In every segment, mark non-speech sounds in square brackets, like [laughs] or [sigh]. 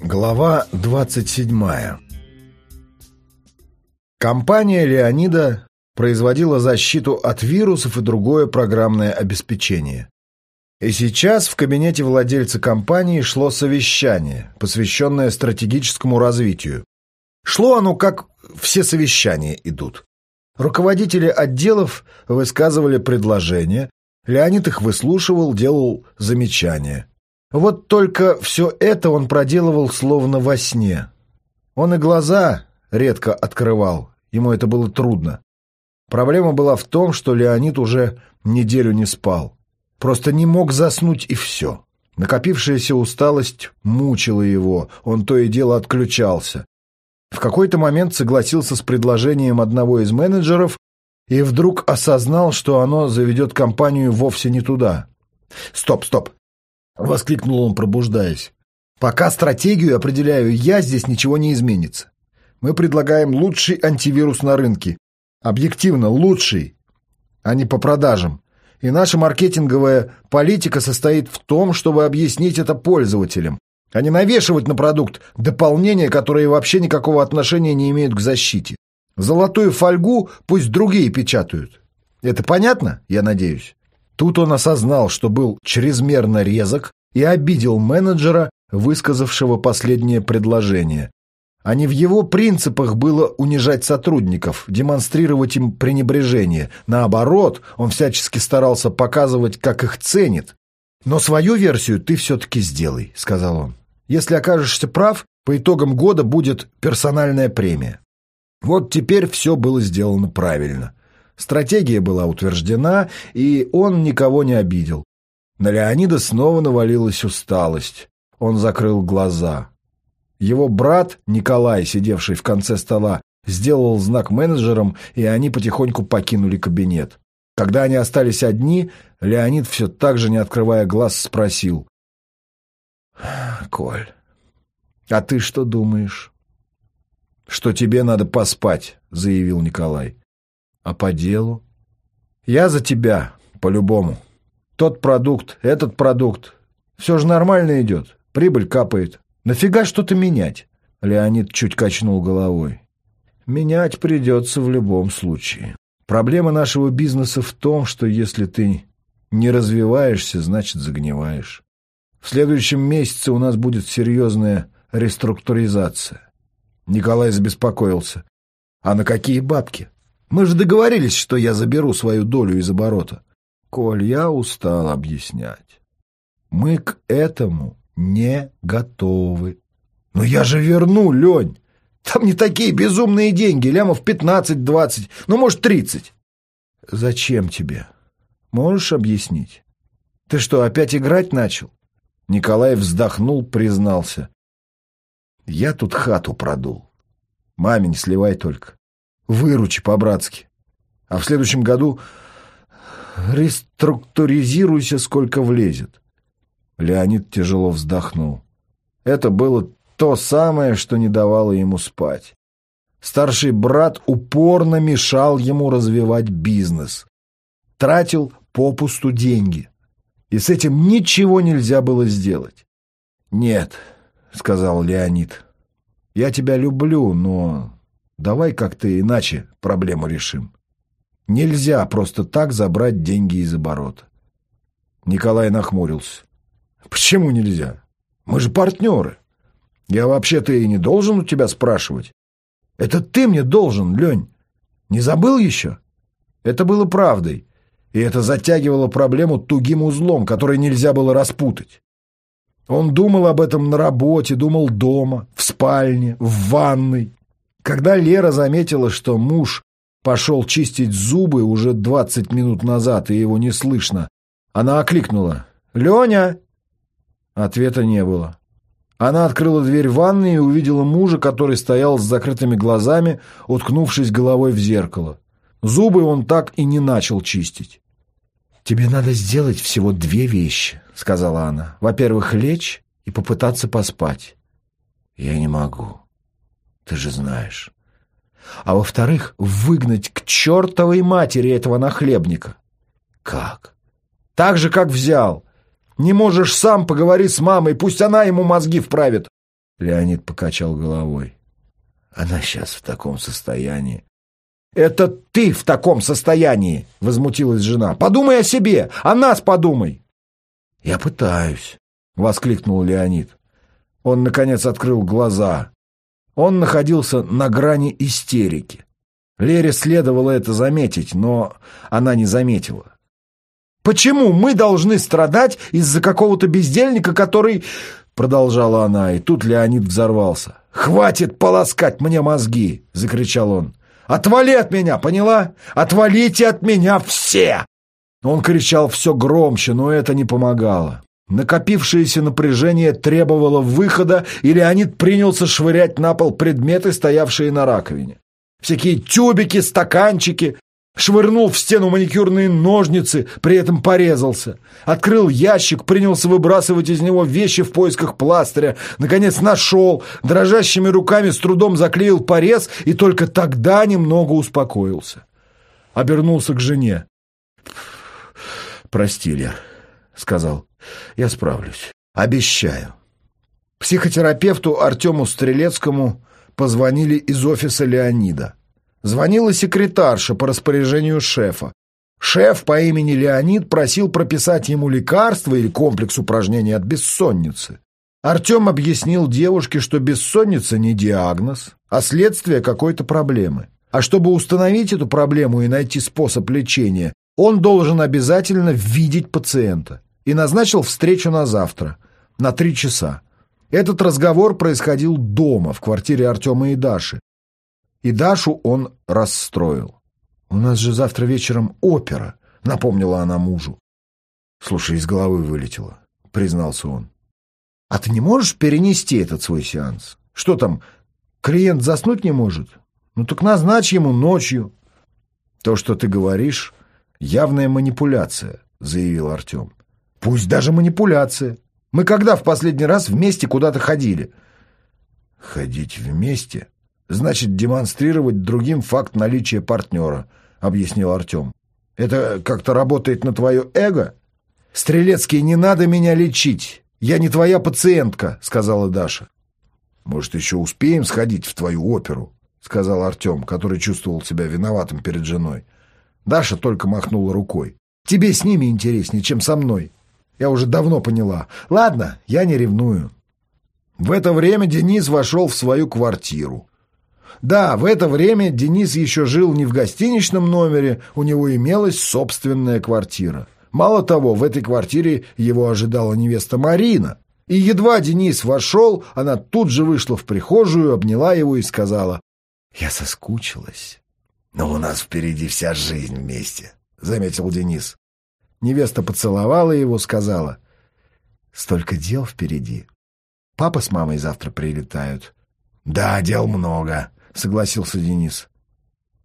Глава 27 Компания Леонида производила защиту от вирусов и другое программное обеспечение. И сейчас в кабинете владельца компании шло совещание, посвященное стратегическому развитию. Шло оно, как все совещания идут. Руководители отделов высказывали предложения, Леонид их выслушивал, делал замечания. Вот только все это он проделывал словно во сне. Он и глаза редко открывал, ему это было трудно. Проблема была в том, что Леонид уже неделю не спал. Просто не мог заснуть и все. Накопившаяся усталость мучила его, он то и дело отключался. В какой-то момент согласился с предложением одного из менеджеров и вдруг осознал, что оно заведет компанию вовсе не туда. «Стоп, стоп!» — воскликнул он, пробуждаясь. «Пока стратегию определяю я, здесь ничего не изменится. Мы предлагаем лучший антивирус на рынке. Объективно лучший, а не по продажам. И наша маркетинговая политика состоит в том, чтобы объяснить это пользователям, а не навешивать на продукт дополнения, которые вообще никакого отношения не имеют к защите. Золотую фольгу пусть другие печатают. Это понятно, я надеюсь? Тут он осознал, что был чрезмерно резок и обидел менеджера, высказавшего последнее предложение. А не в его принципах было унижать сотрудников, демонстрировать им пренебрежение. Наоборот, он всячески старался показывать, как их ценит. «Но свою версию ты все-таки сделай», — сказал он. «Если окажешься прав, по итогам года будет персональная премия». Вот теперь все было сделано правильно. Стратегия была утверждена, и он никого не обидел. На Леонида снова навалилась усталость. Он закрыл глаза. Его брат Николай, сидевший в конце стола, сделал знак менеджерам, и они потихоньку покинули кабинет. Когда они остались одни, Леонид, все так же не открывая глаз, спросил. «Коль, а ты что думаешь?» «Что тебе надо поспать», — заявил Николай. «А по делу?» «Я за тебя, по-любому. Тот продукт, этот продукт. Все же нормально идет. Прибыль капает. Нафига что-то менять?» Леонид чуть качнул головой. «Менять придется в любом случае. Проблема нашего бизнеса в том, что если ты не развиваешься, значит загниваешь. В следующем месяце у нас будет серьезная реструктуризация. Николай забеспокоился. «А на какие бабки? Мы же договорились, что я заберу свою долю из оборота». «Коль, я устал объяснять. Мы к этому не готовы». «Но я же верну, Лень! Там не такие безумные деньги, лямов пятнадцать-двадцать, ну, может, тридцать». «Зачем тебе? Можешь объяснить? Ты что, опять играть начал?» Николай вздохнул, признался. Я тут хату продул. Маме не сливай только. Выручи по-братски. А в следующем году реструктуризируйся, сколько влезет. Леонид тяжело вздохнул. Это было то самое, что не давало ему спать. Старший брат упорно мешал ему развивать бизнес. Тратил попусту деньги. И с этим ничего нельзя было сделать. Нет, сказал Леонид. «Я тебя люблю, но давай как-то иначе проблему решим. Нельзя просто так забрать деньги из оборота». Николай нахмурился. «Почему нельзя? Мы же партнеры. Я вообще-то и не должен у тебя спрашивать. Это ты мне должен, Лень. Не забыл еще?» Это было правдой, и это затягивало проблему тугим узлом, который нельзя было распутать. Он думал об этом на работе, думал дома, в спальне, в ванной. Когда Лера заметила, что муж пошел чистить зубы уже двадцать минут назад, и его не слышно, она окликнула «Леня!». Ответа не было. Она открыла дверь ванной и увидела мужа, который стоял с закрытыми глазами, уткнувшись головой в зеркало. Зубы он так и не начал чистить. «Тебе надо сделать всего две вещи», — сказала она. «Во-первых, лечь и попытаться поспать». «Я не могу. Ты же знаешь». «А во-вторых, выгнать к чертовой матери этого нахлебника». «Как?» «Так же, как взял. Не можешь сам поговорить с мамой, пусть она ему мозги вправит. Леонид покачал головой. Она сейчас в таком состоянии. «Это ты в таком состоянии!» — возмутилась жена. «Подумай о себе! О нас подумай!» «Я пытаюсь!» — воскликнул Леонид. Он, наконец, открыл глаза. Он находился на грани истерики. Лере следовало это заметить, но она не заметила. «Почему мы должны страдать из-за какого-то бездельника, который...» Продолжала она, и тут Леонид взорвался. «Хватит полоскать мне мозги!» — закричал он. «Отвали от меня, поняла? Отвалите от меня все!» Он кричал все громче, но это не помогало. Накопившееся напряжение требовало выхода, и Леонид принялся швырять на пол предметы, стоявшие на раковине. Всякие тюбики, стаканчики, Швырнул в стену маникюрные ножницы, при этом порезался. Открыл ящик, принялся выбрасывать из него вещи в поисках пластыря. Наконец нашел, дрожащими руками с трудом заклеил порез и только тогда немного успокоился. Обернулся к жене. «Прости, Лер», — сказал, — «я справлюсь. Обещаю». Психотерапевту Артему Стрелецкому позвонили из офиса Леонида. Звонила секретарша по распоряжению шефа. Шеф по имени Леонид просил прописать ему лекарство или комплекс упражнений от бессонницы. Артем объяснил девушке, что бессонница не диагноз, а следствие какой-то проблемы. А чтобы установить эту проблему и найти способ лечения, он должен обязательно видеть пациента. И назначил встречу на завтра, на три часа. Этот разговор происходил дома, в квартире Артема и Даши. И Дашу он расстроил. «У нас же завтра вечером опера», — напомнила она мужу. «Слушай, из головы вылетело», — признался он. «А ты не можешь перенести этот свой сеанс? Что там, клиент заснуть не может? Ну так назначь ему ночью». «То, что ты говоришь, явная манипуляция», — заявил Артем. «Пусть даже манипуляция. Мы когда в последний раз вместе куда-то ходили?» «Ходить вместе?» значит демонстрировать другим факт наличия партнера», — объяснил Артем. «Это как-то работает на твое эго?» «Стрелецкий, не надо меня лечить. Я не твоя пациентка», — сказала Даша. «Может, еще успеем сходить в твою оперу?» — сказал Артем, который чувствовал себя виноватым перед женой. Даша только махнула рукой. «Тебе с ними интереснее, чем со мной. Я уже давно поняла. Ладно, я не ревную». В это время Денис вошел в свою квартиру. Да, в это время Денис еще жил не в гостиничном номере, у него имелась собственная квартира. Мало того, в этой квартире его ожидала невеста Марина. И едва Денис вошел, она тут же вышла в прихожую, обняла его и сказала, «Я соскучилась». «Но у нас впереди вся жизнь вместе», — заметил Денис. Невеста поцеловала его, сказала, «Столько дел впереди. Папа с мамой завтра прилетают». «Да, дел много», — согласился Денис.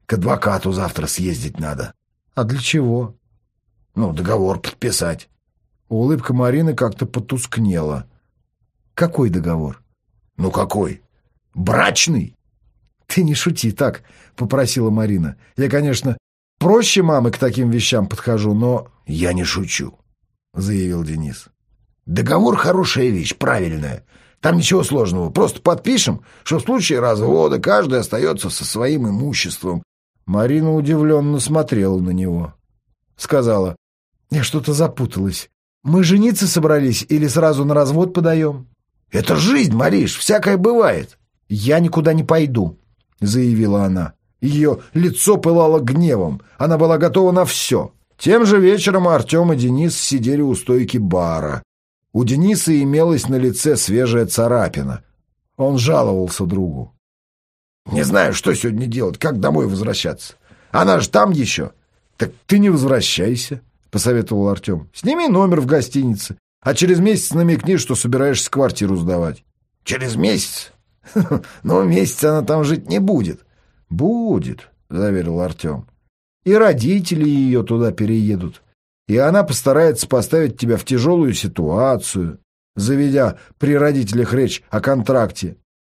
«К адвокату завтра съездить надо». «А для чего?» «Ну, договор подписать». Улыбка Марины как-то потускнела. «Какой договор?» «Ну, какой? Брачный?» «Ты не шути так», — попросила Марина. «Я, конечно, проще мамы к таким вещам подхожу, но...» «Я не шучу», — заявил Денис. «Договор — хорошая вещь, правильная. Там ничего сложного. Просто подпишем, что в случае развода каждый остается со своим имуществом. Марина удивленно смотрела на него. Сказала, я что-то запуталась. Мы жениться собрались или сразу на развод подаем? Это жизнь, Мариш, всякое бывает. Я никуда не пойду, заявила она. Ее лицо пылало гневом. Она была готова на все. Тем же вечером Артем и Денис сидели у стойки бара. У Дениса имелась на лице свежая царапина. Он жаловался другу. «Не знаю, что сегодня делать, как домой возвращаться. Она же там еще». «Так ты не возвращайся», — посоветовал Артем. «Сними номер в гостинице, а через месяц намекни, что собираешься квартиру сдавать». «Через месяц? [laughs] Ну, месяц она там жить не будет». «Будет», — заверил Артем. «И родители ее туда переедут и она постарается поставить тебя в тяжелую ситуацию, заведя при родителях речь о контракте.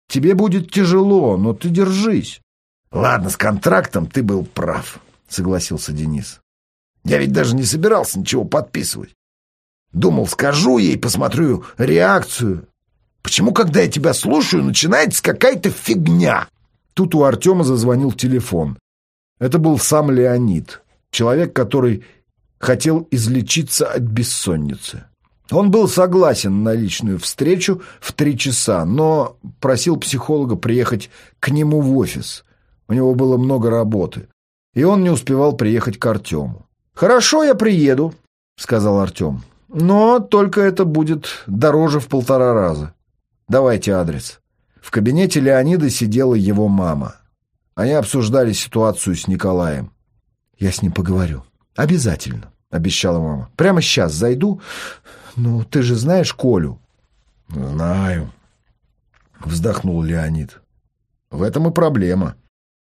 Тебе будет тяжело, но ты держись. — Ладно, с контрактом ты был прав, — согласился Денис. — Я ведь даже не собирался ничего подписывать. Думал, скажу ей, посмотрю реакцию. Почему, когда я тебя слушаю, начинается какая-то фигня?» Тут у Артема зазвонил телефон. Это был сам Леонид, человек, который хотел излечиться от бессонницы. Он был согласен на личную встречу в три часа, но просил психолога приехать к нему в офис. У него было много работы, и он не успевал приехать к Артему. «Хорошо, я приеду», — сказал Артем. «Но только это будет дороже в полтора раза. Давайте адрес». В кабинете Леонида сидела его мама. Они обсуждали ситуацию с Николаем. «Я с ним поговорю. Обязательно», — обещала мама. «Прямо сейчас зайду. Ну, ты же знаешь Колю?» «Знаю», — вздохнул Леонид. «В этом и проблема».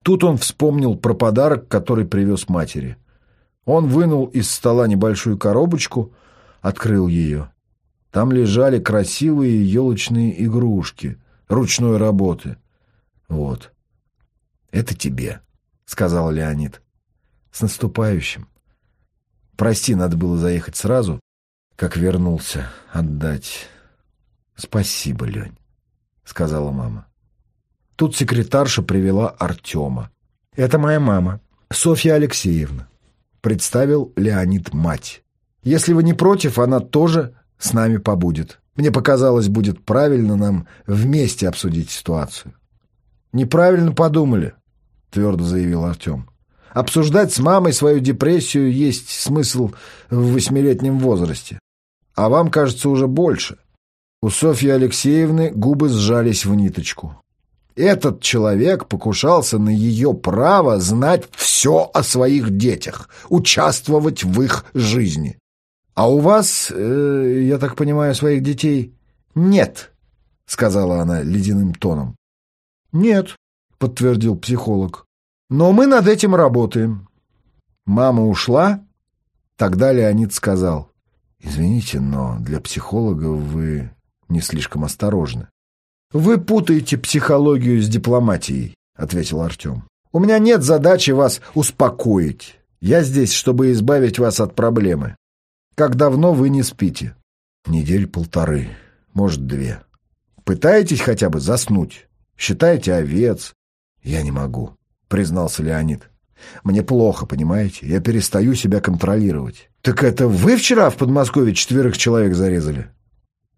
Тут он вспомнил про подарок, который привез матери. Он вынул из стола небольшую коробочку, открыл ее. Там лежали красивые елочные игрушки ручной работы. Вот. «Это тебе», — сказал Леонид. «С наступающим. Прости, надо было заехать сразу, как вернулся, отдать. Спасибо, Лень», — сказала мама. Тут секретарша привела Артема. «Это моя мама, Софья Алексеевна», — представил Леонид мать. «Если вы не против, она тоже с нами побудет. Мне показалось, будет правильно нам вместе обсудить ситуацию». «Неправильно подумали», — твердо заявил Артем. «Обсуждать с мамой свою депрессию есть смысл в восьмилетнем возрасте. А вам, кажется, уже больше». У Софьи Алексеевны губы сжались в ниточку. Этот человек покушался на ее право знать все о своих детях, участвовать в их жизни. «А у вас, э, я так понимаю, своих детей нет?» — сказала она ледяным тоном. «Нет», — подтвердил психолог. «Но мы над этим работаем». Мама ушла. Тогда Леонид сказал. «Извините, но для психолога вы не слишком осторожны». «Вы путаете психологию с дипломатией», — ответил Артем. «У меня нет задачи вас успокоить. Я здесь, чтобы избавить вас от проблемы. Как давно вы не спите?» «Недель полторы, может, две. Пытаетесь хотя бы заснуть? Считаете овец?» «Я не могу», — признался Леонид. «Мне плохо, понимаете? Я перестаю себя контролировать». «Так это вы вчера в Подмосковье четверых человек зарезали?»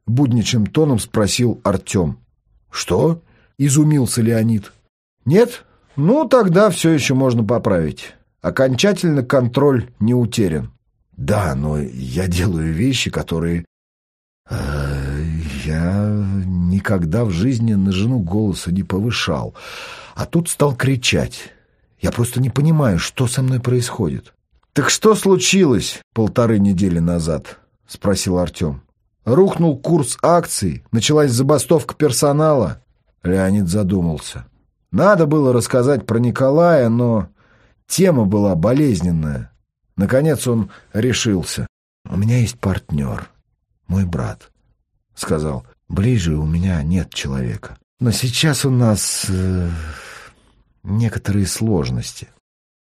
Будничным тоном спросил Артем. «Что?» — изумился Леонид. «Нет? Ну, тогда все еще можно поправить. Окончательно контроль не утерян». «Да, но я делаю вещи, которые...» э, «Я никогда в жизни на жену голоса не повышал, а тут стал кричать. Я просто не понимаю, что со мной происходит». «Так что случилось полторы недели назад?» — спросил Артем. Рухнул курс акций, началась забастовка персонала. Леонид задумался. Надо было рассказать про Николая, но тема была болезненная. Наконец он решился. «У меня есть партнер, мой брат», — сказал. «Ближе у меня нет человека. Но сейчас у нас э, некоторые сложности».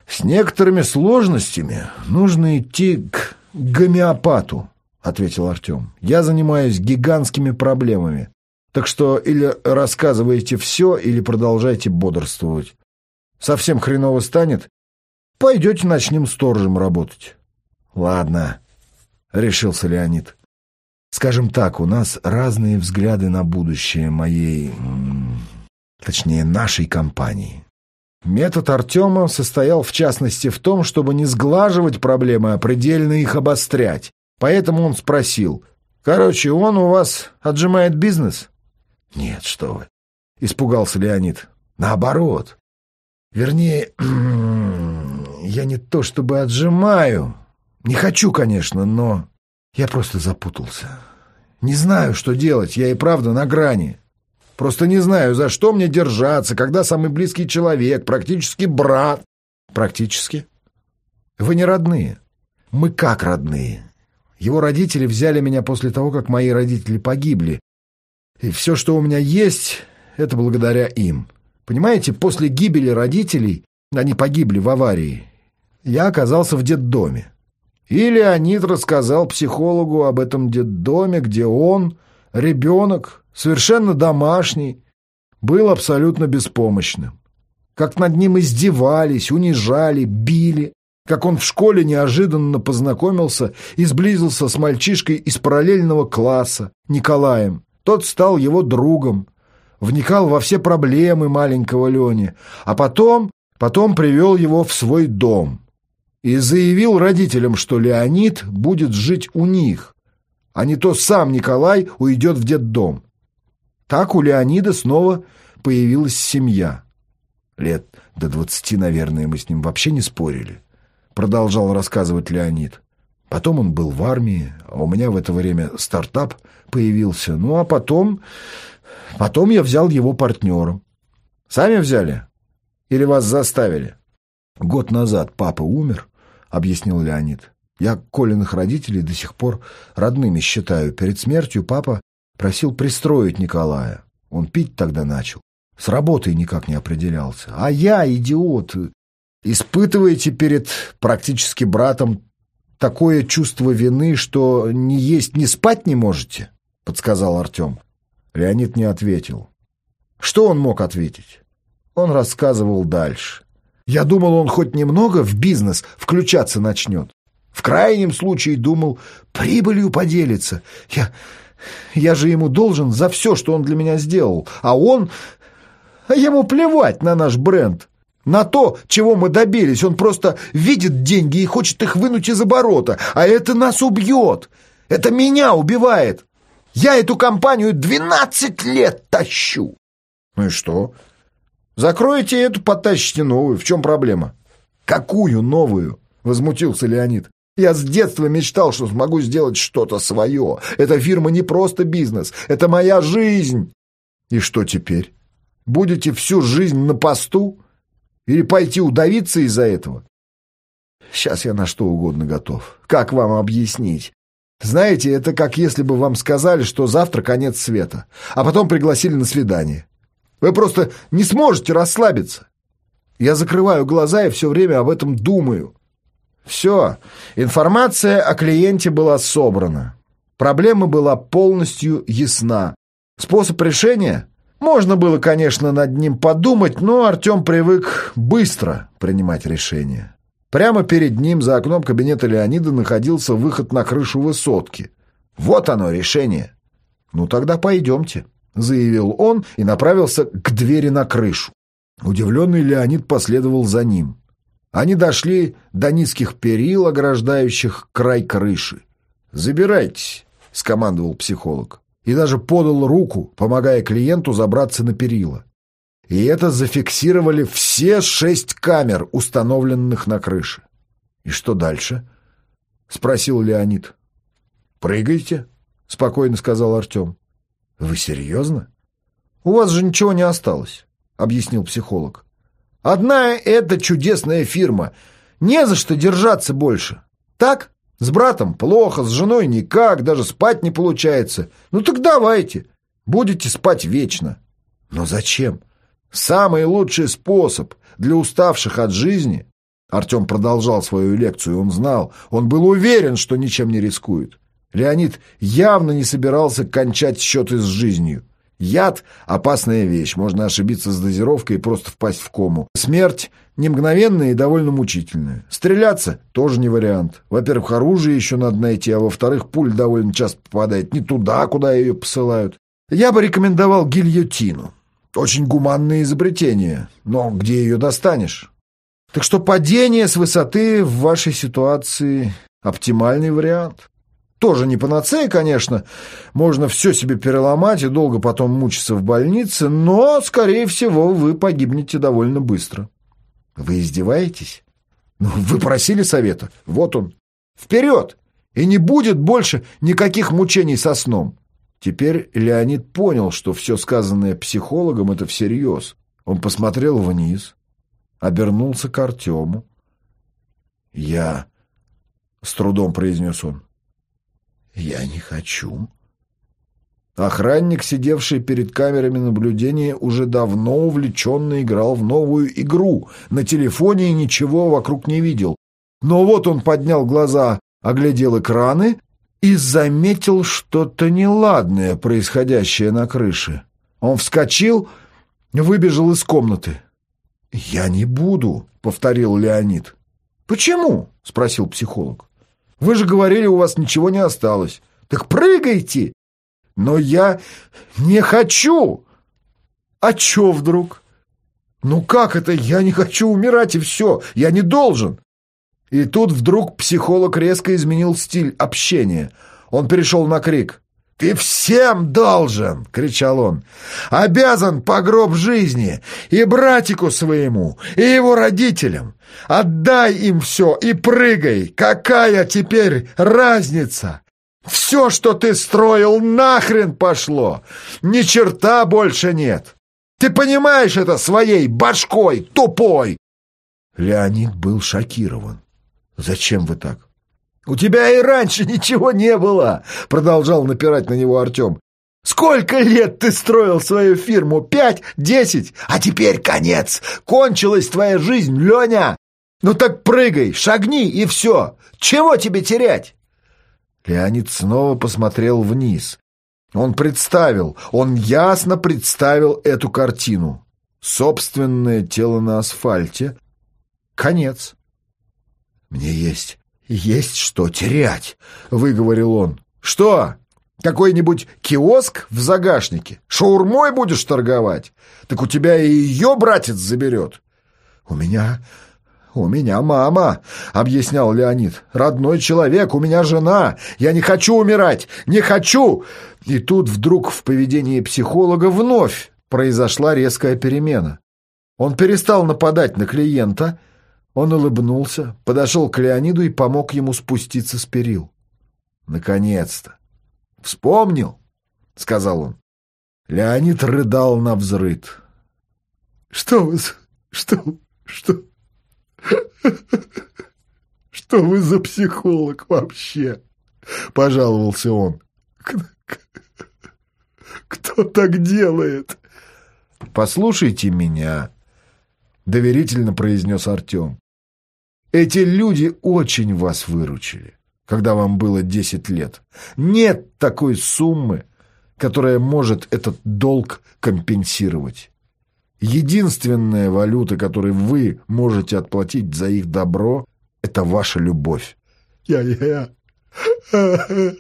«С некоторыми сложностями нужно идти к гомеопату», — ответил Артем. «Я занимаюсь гигантскими проблемами. Так что или рассказывайте все, или продолжайте бодрствовать. Совсем хреново станет, пойдете ночным сторожем работать». «Ладно», — решился Леонид. «Скажем так, у нас разные взгляды на будущее моей... точнее, нашей компании». Метод Артема состоял в частности в том, чтобы не сглаживать проблемы, а предельно их обострять. Поэтому он спросил, «Короче, он у вас отжимает бизнес?» «Нет, что вы!» — испугался Леонид. «Наоборот. Вернее, [clears throat] я не то чтобы отжимаю. Не хочу, конечно, но я просто запутался. Не знаю, что делать, я и правда на грани. Просто не знаю, за что мне держаться, когда самый близкий человек, практически брат. Практически? Вы не родные. Мы как родные? Его родители взяли меня после того, как мои родители погибли. И все, что у меня есть, это благодаря им. Понимаете, после гибели родителей, они погибли в аварии, я оказался в детдоме. И Леонид рассказал психологу об этом детдоме, где он, ребенок, совершенно домашний, был абсолютно беспомощным. Как над ним издевались, унижали, били, как он в школе неожиданно познакомился и сблизился с мальчишкой из параллельного класса, Николаем. Тот стал его другом, вникал во все проблемы маленького Лени, а потом, потом привел его в свой дом и заявил родителям, что Леонид будет жить у них, а не то сам Николай уйдет в детдом. Так у Леонида снова появилась семья. Лет до двадцати, наверное, мы с ним вообще не спорили. Продолжал рассказывать Леонид. Потом он был в армии, а у меня в это время стартап появился. Ну, а потом... Потом я взял его партнером. Сами взяли? Или вас заставили? Год назад папа умер, объяснил Леонид. Я Колиных родителей до сих пор родными считаю. Перед смертью папа просил пристроить Николая. Он пить тогда начал. С работой никак не определялся. А я, идиот, испытываете перед практически братом такое чувство вины, что ни есть, ни спать не можете? Подсказал Артем. Леонид не ответил. Что он мог ответить? Он рассказывал дальше. Я думал, он хоть немного в бизнес включаться начнет. В крайнем случае думал, прибылью поделиться. Я, я же ему должен за все, что он для меня сделал. А он... А ему плевать на наш бренд. На то, чего мы добились. Он просто видит деньги и хочет их вынуть из оборота. А это нас убьет. Это меня убивает. Я эту компанию 12 лет тащу. Ну и что? Закроете эту, потащите новую. В чем проблема? Какую новую? Возмутился Леонид. Я с детства мечтал, что смогу сделать что-то свое. Эта фирма не просто бизнес, это моя жизнь. И что теперь? Будете всю жизнь на посту? Или пойти удавиться из-за этого? Сейчас я на что угодно готов. Как вам объяснить? Знаете, это как если бы вам сказали, что завтра конец света, а потом пригласили на свидание. Вы просто не сможете расслабиться. Я закрываю глаза и все время об этом думаю. Все, информация о клиенте была собрана. Проблема была полностью ясна. Способ решения? Можно было, конечно, над ним подумать, но Артем привык быстро принимать решения. Прямо перед ним за окном кабинета Леонида находился выход на крышу высотки. Вот оно, решение. «Ну тогда пойдемте», — заявил он и направился к двери на крышу. Удивленный Леонид последовал за ним. Они дошли до низких перил, ограждающих край крыши. «Забирайтесь», — скомандовал психолог. И даже подал руку, помогая клиенту забраться на перила. И это зафиксировали все шесть камер, установленных на крыше. «И что дальше?» — спросил Леонид. «Прыгайте», — спокойно сказал Артем. «Вы серьезно?» «У вас же ничего не осталось», — объяснил психолог. Одна эта чудесная фирма. Не за что держаться больше. Так? С братом плохо, с женой никак, даже спать не получается. Ну так давайте. Будете спать вечно. Но зачем? Самый лучший способ для уставших от жизни. Артем продолжал свою лекцию, он знал, он был уверен, что ничем не рискует. Леонид явно не собирался кончать счеты с жизнью. Яд – опасная вещь, можно ошибиться с дозировкой и просто впасть в кому. Смерть – не мгновенная и довольно мучительная. Стреляться – тоже не вариант. Во-первых, оружие еще надо найти, а во-вторых, пуль довольно часто попадает не туда, куда ее посылают. Я бы рекомендовал гильотину. Очень гуманное изобретение, но где ее достанешь? Так что падение с высоты в вашей ситуации – оптимальный вариант. Тоже не панацея, конечно. Можно все себе переломать и долго потом мучиться в больнице, но, скорее всего, вы погибнете довольно быстро. Вы издеваетесь? Ну, вы просили совета. Вот он. Вперед! И не будет больше никаких мучений со сном. Теперь Леонид понял, что все сказанное психологом — это всерьез. Он посмотрел вниз, обернулся к Артему. «Я...» — с трудом произнес он. «Я не хочу». Охранник, сидевший перед камерами наблюдения, уже давно увлеченно играл в новую игру. На телефоне и ничего вокруг не видел. Но вот он поднял глаза, оглядел экраны и заметил что-то неладное, происходящее на крыше. Он вскочил, выбежал из комнаты. «Я не буду», — повторил Леонид. «Почему?» — спросил психолог. «Вы же говорили, у вас ничего не осталось. Так прыгайте!» «Но я не хочу!» «А чё вдруг?» «Ну как это? Я не хочу умирать, и все. Я не должен!» И тут вдруг психолог резко изменил стиль общения. Он перешел на крик. «Ты всем должен!» — кричал он. «Обязан по гроб жизни и братику своему, и его родителям. Отдай им все и прыгай. Какая теперь разница? Все, что ты строил, нахрен пошло. Ни черта больше нет. Ты понимаешь это своей башкой, тупой?» Леонид был шокирован. «Зачем вы так?» «У тебя и раньше ничего не было!» — продолжал напирать на него Артем. «Сколько лет ты строил свою фирму? Пять? Десять? А теперь конец! Кончилась твоя жизнь, Леня! Ну так прыгай, шагни и все! Чего тебе терять?» Леонид снова посмотрел вниз. Он представил, он ясно представил эту картину. Собственное тело на асфальте. Конец. «Мне есть, есть что терять», — выговорил он. «Что? Какой-нибудь киоск в загашнике? Шаурмой будешь торговать? Так у тебя и ее братец заберет». «У меня... у меня мама», — объяснял Леонид. «Родной человек, у меня жена. Я не хочу умирать, не хочу!» И тут вдруг в поведении психолога вновь произошла резкая перемена. Он перестал нападать на клиента — он улыбнулся, подошел к Леониду и помог ему спуститься с перил. «Наконец-то!» «Вспомнил?» — сказал он. Леонид рыдал на взрыд. «Что вы... что... что... что вы за психолог вообще?» — пожаловался он. «Кто так делает?» «Послушайте меня», — доверительно произнес Артем. Эти люди очень вас выручили, когда вам было десять лет. Нет такой суммы, которая может этот долг компенсировать. Единственная валюта, которой вы можете отплатить за их добро, это ваша любовь. Я, я, [laughs]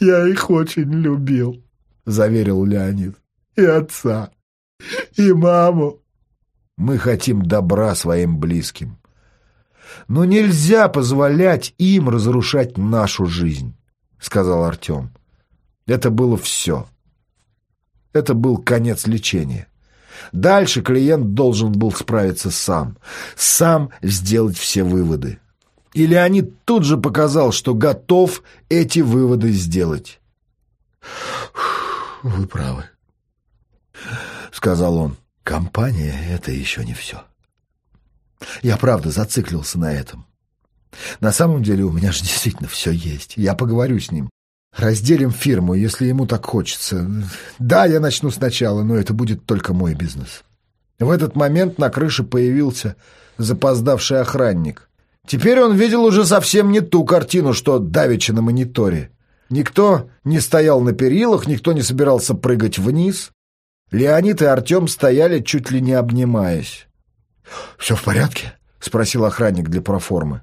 я их очень любил, заверил Леонид. И отца, и маму. Мы хотим добра своим близким. Но нельзя позволять им разрушать нашу жизнь, сказал Артем. Это было все. Это был конец лечения. Дальше клиент должен был справиться сам, сам сделать все выводы. И Леонид тут же показал, что готов эти выводы сделать. «Вы правы», — сказал он. «Компания — это еще не все». Я правда зациклился на этом. На самом деле у меня же действительно все есть. Я поговорю с ним. Разделим фирму, если ему так хочется. Да, я начну сначала, но это будет только мой бизнес. В этот момент на крыше появился запоздавший охранник. Теперь он видел уже совсем не ту картину, что давеча на мониторе. Никто не стоял на перилах, никто не собирался прыгать вниз. Леонид и Артем стояли, чуть ли не обнимаясь. «Все в порядке?» — спросил охранник для проформы.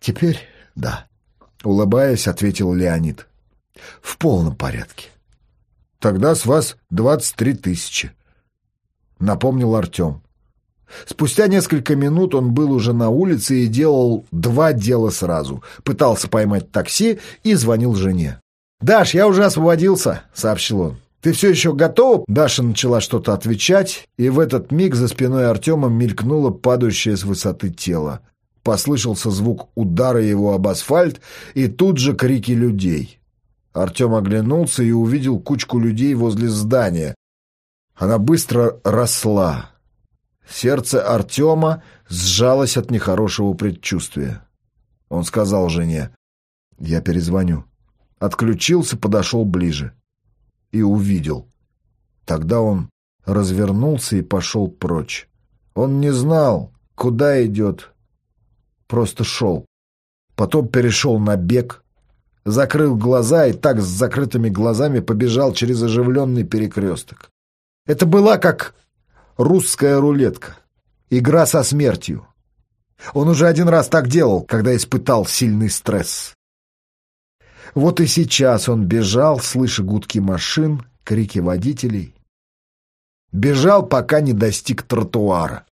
«Теперь да», — улыбаясь, ответил Леонид. «В полном порядке». «Тогда с вас двадцать три тысячи», — напомнил Артем. Спустя несколько минут он был уже на улице и делал два дела сразу. Пытался поймать такси и звонил жене. «Даш, я уже освободился», — сообщил он. «Ты все еще готова?» Даша начала что-то отвечать, и в этот миг за спиной Артема мелькнуло падающее с высоты тело. Послышался звук удара его об асфальт и тут же крики людей. Артем оглянулся и увидел кучку людей возле здания. Она быстро росла. Сердце Артема сжалось от нехорошего предчувствия. Он сказал жене, «Я перезвоню». Отключился, подошел ближе и увидел. Тогда он развернулся и пошел прочь. Он не знал, куда идет, просто шел. Потом перешел на бег, закрыл глаза и так с закрытыми глазами побежал через оживленный перекресток. Это была как русская рулетка, игра со смертью. Он уже один раз так делал, когда испытал сильный стресс. Вот и сейчас он бежал, слыша гудки машин, крики водителей. Бежал, пока не достиг тротуара.